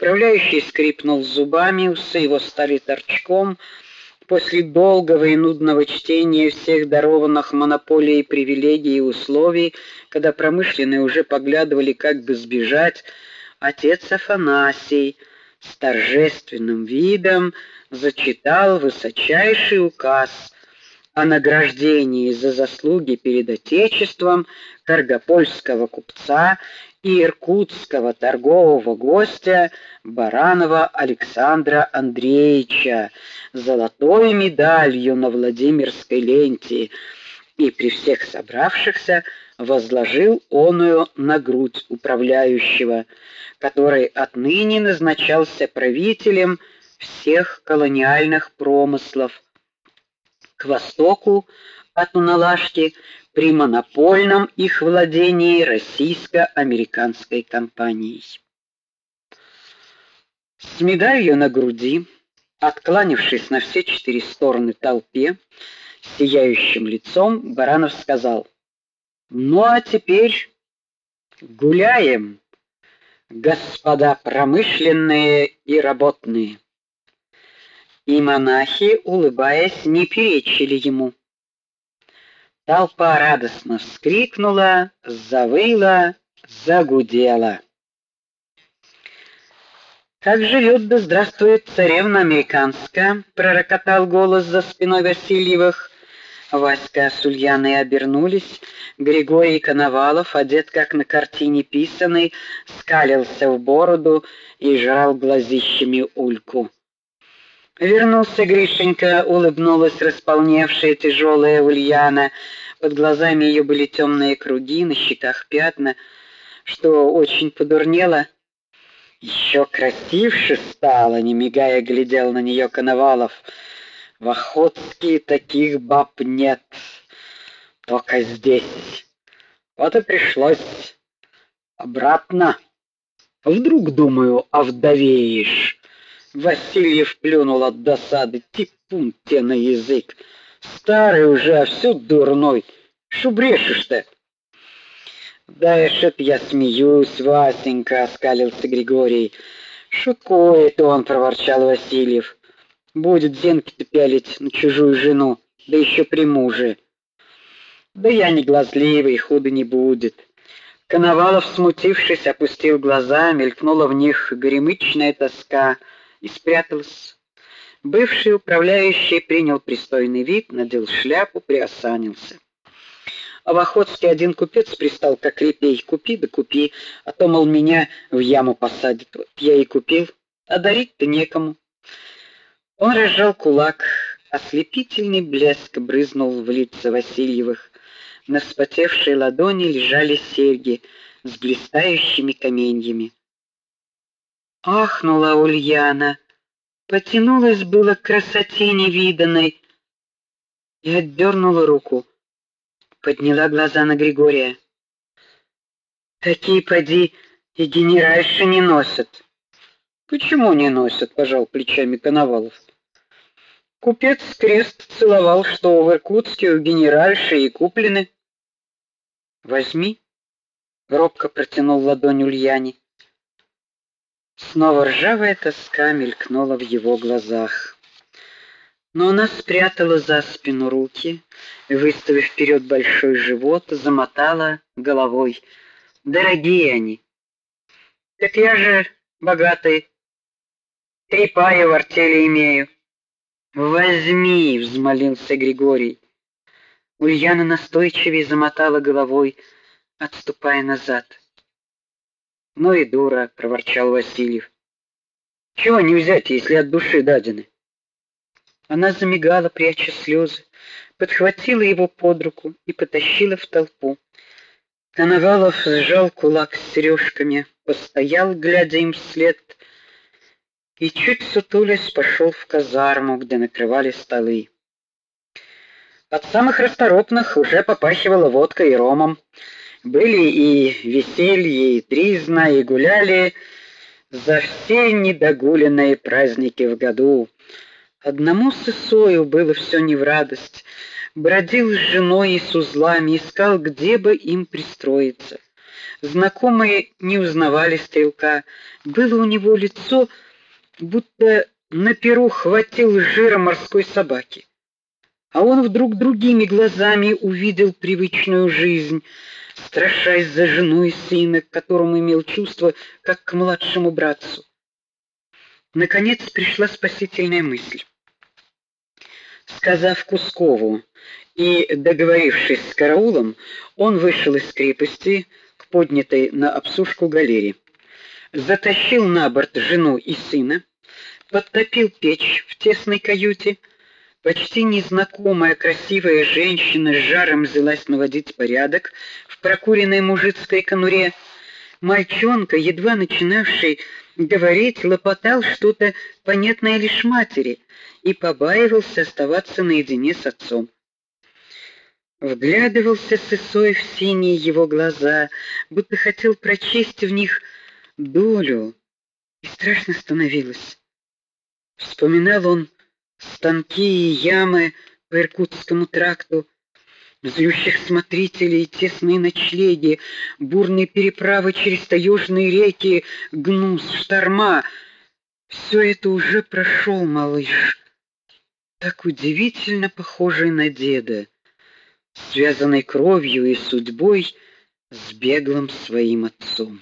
Управляющий скрипнул зубами, усы его стали торчком. После долгого и нудного чтения всех дарованных монополией привилегий и условий, когда промышленные уже поглядывали, как бы сбежать, отец Афанасий с торжественным видом зачитал высочайший указ о награждении за заслуги перед отечеством каргопольского купца и иркутского торгового гостя Баранова Александра Андреевича золотой медалью на Владимирской ленте. И при всех собравшихся возложил оную на грудь управляющего, который отныне назначался правителем всех колониальных промыслов к востоку от Уналашки при монопольном их владении российско-американской компанией. С медалью на груди, откланившись на все четыре стороны толпе, сияющим лицом Баранов сказал: "Ну а теперь гуляем, господа промышленные и работные". И монахи, улыбаясь, не перечили ему. Толпа радостно вскрикнула, завыла, загудела. Как живет да здравствует царевна американская, пророкотал голос за спиной Васильевых. Васька с Ульяной обернулись. Григорий Коновалов, одет как на картине писаной, скалился в бороду и жрал глазищами ульку. Вернулся Гришенька, улыбнулась располневшая тяжелая Ульяна. Под глазами ее были темные круги, на щеках пятна, что очень подурнело. Еще красивше стало, не мигая глядел на нее Коновалов. В Охотске таких баб нет, только здесь. Вот и пришлось обратно. Вдруг, думаю, овдовеешь. Васильев плюнул от досады. Типун те на язык. Старый уже, а все дурной. Что брешешь-то? Да, это я смеюсь, Васенька, оскалился Григорий. Шуткует он, проворчал Васильев. Будет зенки-то пялить на чужую жену, да еще при муже. Да я не глазливый, худо не будет. Коновалов, смутившись, опустил глаза, мелькнула в них горемычная тоска и спрятался. Бывший управляющий принял пристойный вид, надел шляпу, приосанился. А в Охотске один купец пристал как репей: "Купи да купи, а то мол меня в яму посадят". Вот я и купил, а дарить-то некому. Он разжал кулак, ослепительный блеск брызнул в лица Васильевых. На вспотевшей ладони лежали серьги с блестящими каменьями. Ахнула Ульяна, потянулась было к красоте невиданной и отдернула руку. Подняла глаза на Григория. Такие поди и генеральши не носят. Почему не носят, пожал плечами Коновалов. Купец крест целовал, что в Иркутске у генеральши и куплены. Возьми, робко протянул ладонь Ульяне. Снова ржавая тоска мелькнула в его глазах. Но она спрятала за спину руки, выставив вперед большой живот, замотала головой. Дорогие они. Так я же богатый. Три пая в артели имею. Возьми, взмолился Григорий. Ульяна настойчивее замотала головой, отступая назад. Ну и дура, проворчал Васильев. Чего не взять, если от души дадены? Она замигала, пряча слезы, подхватила его под руку и потащила в толпу. Коновалов сжал кулак с сережками, постоял, глядя им вслед, и чуть сутулясь пошел в казарму, где накрывали столы. От самых расторопных уже попахивало водкой и ромом. Были и веселье, и тризна, и гуляли за все недогуленные праздники в году. Одному сысою было все не в радость. Бродил с женой и с узлами, искал, где бы им пристроиться. Знакомые не узнавали стрелка. Было у него лицо, будто на перу хватил жира морской собаки. А он вдруг другими глазами увидел привычную жизнь, страшась за жену и сына, к которому имел чувство как к младшему братцу. Наконец пришла спасительная мысль. Сказав Кускову и договорившись с караулом, он вышел из крепости к поднятой на обсушку галере, затащил на борт жену и сына, подтопил печь в тесной каюте. Почти незнакомая красивая женщина с жаром взялась наводить порядок в прокуренной мужицкой конуре. Мальчонка, едва начинавший говорить, лопотал что-то понятное лишь матери и побаивался оставаться наедине с отцом. Вглядывался Сысой в синие его глаза, будто хотел прочесть в них долю, и страшно становилось. Вспоминал он станки и ямы по Иркутскому тракту, злющих смотрителей, тесные ночлеги, бурные переправы через таежные реки, гнус, шторма. Все это уже прошел малыш, так удивительно похожий на деда, связанный кровью и судьбой с беглым своим отцом.